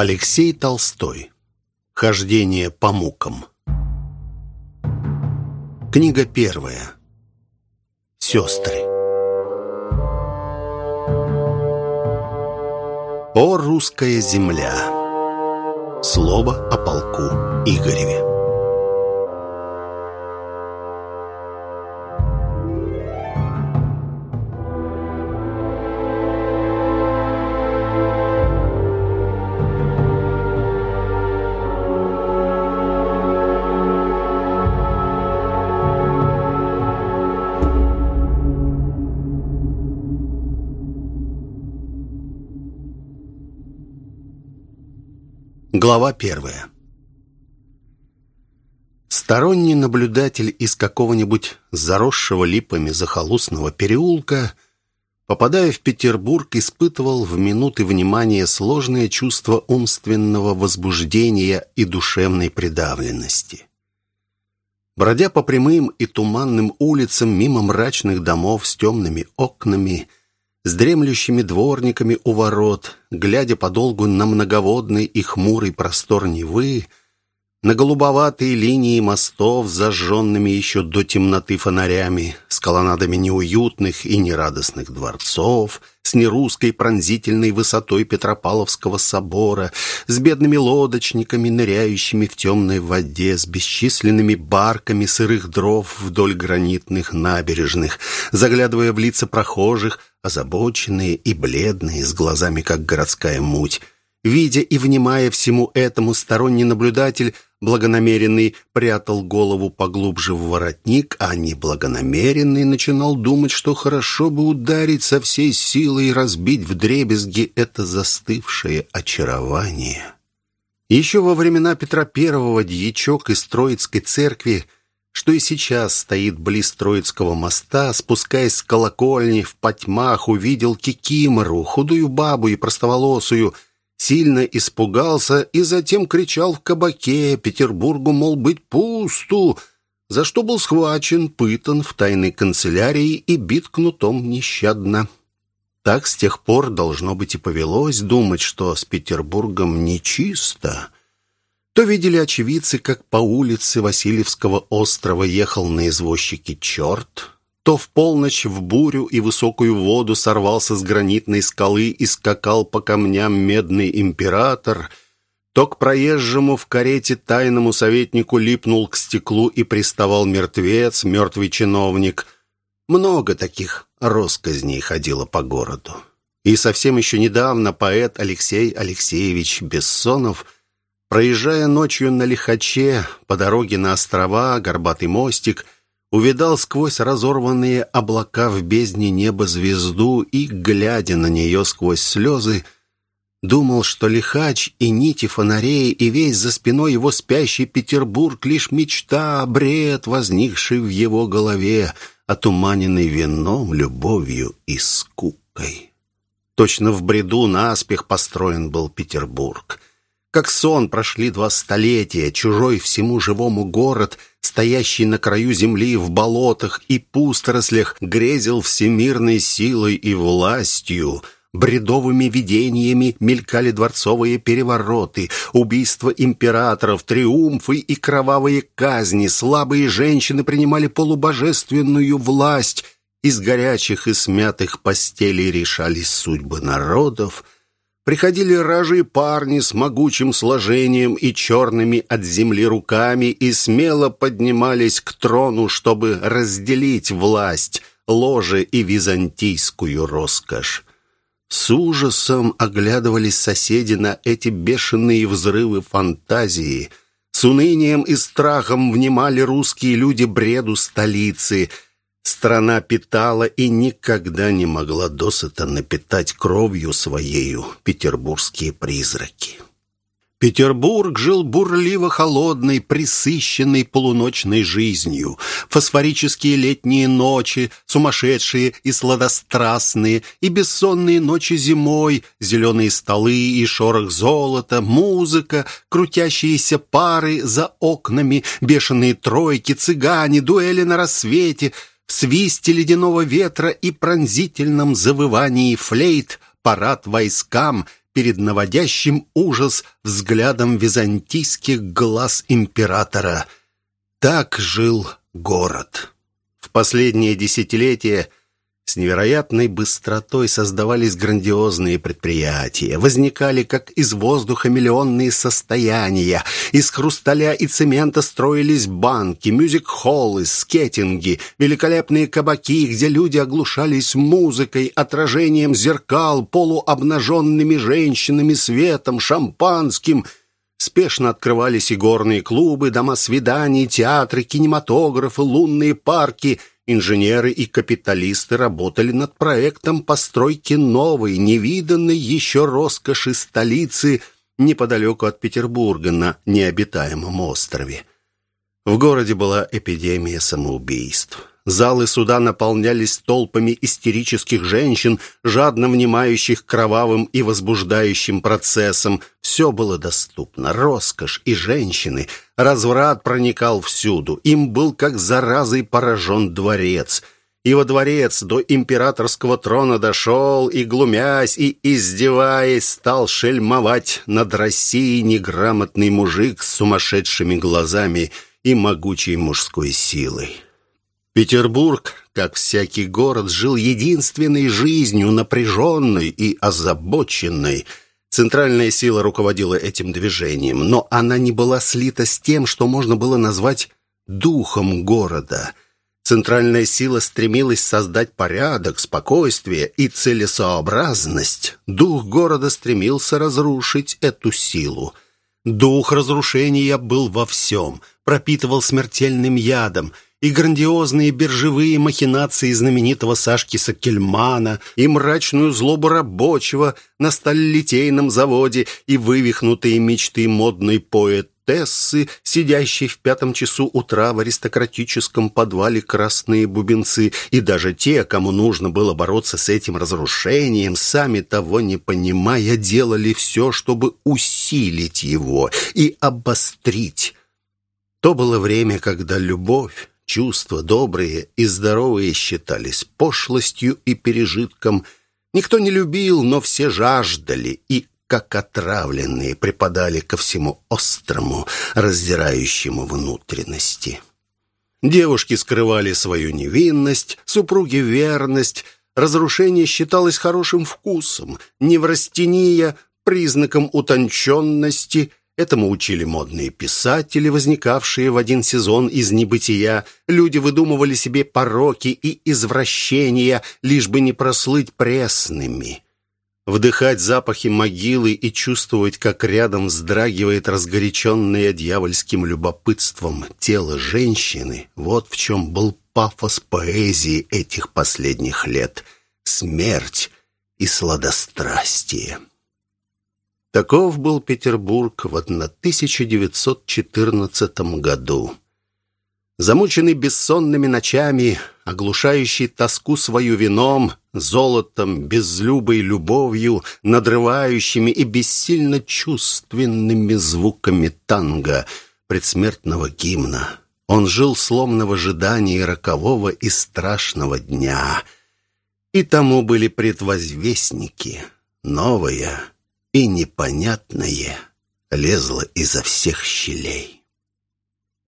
Алексей Толстой. Хождение по мукам. Книга первая. Сестры. О русская земля. Слово о полку Игореве. Глава первая. Сторонний наблюдатель из какого-нибудь заросшего липами захолустного переулка, попадая в Петербург, испытывал в минуты внимания сложное чувство умственного возбуждения и душевной придавленности. Бродя по прямым и туманным улицам мимо мрачных домов с темными окнами – с дремлющими дворниками у ворот, глядя подолгу на многоводный и хмурый простор Невы, на голубоватые линии мостов, зажженными еще до темноты фонарями, с колоннадами неуютных и нерадостных дворцов, с нерусской пронзительной высотой Петропавловского собора, с бедными лодочниками, ныряющими в темной воде, с бесчисленными барками сырых дров вдоль гранитных набережных, заглядывая в лица прохожих, озабоченные и бледные, с глазами как городская муть. Видя и внимая всему этому, сторонний наблюдатель, благонамеренный, прятал голову поглубже в воротник, а неблагонамеренный начинал думать, что хорошо бы ударить со всей силой и разбить вдребезги это застывшее очарование. Еще во времена Петра Первого дьячок из Троицкой церкви – что и сейчас стоит близ Троицкого моста, спускаясь с колокольни, в потьмах увидел Кикимору, худую бабу и простоволосую, сильно испугался и затем кричал в кабаке Петербургу, мол, быть пусту, за что был схвачен, пытан в тайной канцелярии и бит кнутом нещадно. Так с тех пор должно быть и повелось думать, что с Петербургом нечисто. То видели очевидцы, как по улице Васильевского острова ехал на извозчике черт, то в полночь в бурю и высокую воду сорвался с гранитной скалы и скакал по камням медный император, то к проезжему в карете тайному советнику липнул к стеклу и приставал мертвец, мертвый чиновник. Много таких росказней ходило по городу. И совсем еще недавно поэт Алексей Алексеевич Бессонов – Проезжая ночью на Лихаче, по дороге на острова, горбатый мостик, увидал сквозь разорванные облака в бездне неба звезду и, глядя на нее сквозь слезы, думал, что Лихач и нити фонарей, и весь за спиной его спящий Петербург — лишь мечта, бред, возникший в его голове, отуманенный вином, любовью и скукой. Точно в бреду наспех построен был Петербург — как сон прошли два столетия, чужой всему живому город, стоящий на краю земли в болотах и пусторослях, грезил всемирной силой и властью. Бредовыми видениями мелькали дворцовые перевороты, убийства императоров, триумфы и кровавые казни. Слабые женщины принимали полубожественную власть. Из горячих и смятых постелей решались судьбы народов — Приходили рожи парни с могучим сложением и черными от земли руками и смело поднимались к трону, чтобы разделить власть, ложе и византийскую роскошь. С ужасом оглядывались соседи на эти бешеные взрывы фантазии. С унынием и страхом внимали русские люди бреду столицы – Страна питала и никогда не могла досыта напитать кровью своею петербургские призраки. Петербург жил бурливо холодной, присыщенной полуночной жизнью. Фосфорические летние ночи, сумасшедшие и сладострастные, и бессонные ночи зимой, зеленые столы и шорох золота, музыка, крутящиеся пары за окнами, бешеные тройки, цыгане, дуэли на рассвете — в свисте ледяного ветра и пронзительном завывании флейт парад войскам, перед наводящим ужас взглядом византийских глаз императора. Так жил город. В последние десятилетия с невероятной быстротой создавались грандиозные предприятия, возникали как из воздуха миллионные состояния, из хрусталя и цемента строились банки, мюзик-холлы, скетинги, великолепные кабаки, где люди оглушались музыкой, отражением зеркал, полуобнаженными женщинами, светом, шампанским – Спешно открывались и горные клубы, дома свиданий, театры, кинематографы, лунные парки – Инженеры и капиталисты работали над проектом постройки новой, невиданной еще роскоши столицы неподалеку от Петербурга на необитаемом острове. В городе была эпидемия самоубийств. Залы суда наполнялись толпами истерических женщин, жадно внимающих кровавым и возбуждающим процессам. Все было доступно. Роскошь и женщины. Разврат проникал всюду. Им был как заразой поражен дворец. И во дворец до императорского трона дошел, и, глумясь и издеваясь, стал шельмовать над Россией неграмотный мужик с сумасшедшими глазами и могучей мужской силой. Петербург, как всякий город, жил единственной жизнью, напряженной и озабоченной. Центральная сила руководила этим движением, но она не была слита с тем, что можно было назвать духом города. Центральная сила стремилась создать порядок, спокойствие и целесообразность. Дух города стремился разрушить эту силу. Дух разрушения был во всем, пропитывал смертельным ядом – и грандиозные биржевые махинации знаменитого Сашки Сакельмана, и мрачную злобу рабочего на сталелитейном заводе, и вывихнутые мечты модной поэтессы, сидящей в пятом часу утра в аристократическом подвале красные бубенцы, и даже те, кому нужно было бороться с этим разрушением, сами того не понимая, делали все, чтобы усилить его и обострить. То было время, когда любовь, Чувства добрые и здоровые считались пошлостью и пережитком. Никто не любил, но все жаждали и, как отравленные, припадали ко всему острому, раздирающему внутренности. Девушки скрывали свою невинность, супруги верность, разрушение считалось хорошим вкусом, неврастения – признаком утонченности, Этому учили модные писатели, возникавшие в один сезон из небытия. Люди выдумывали себе пороки и извращения, лишь бы не прослыть пресными. Вдыхать запахи могилы и чувствовать, как рядом вздрагивает разгоряченное дьявольским любопытством тело женщины, вот в чем был пафос поэзии этих последних лет. Смерть и сладострастие. Таков был Петербург в 1914 году. Замученный бессонными ночами, оглушающий тоску свою вином, золотом, безлюбой любовью, надрывающими и бессильно чувственными звуками танго, предсмертного гимна. Он жил сломно в ожидании рокового и страшного дня. И тому были предвозвестники. Новое — и непонятное лезло изо всех щелей.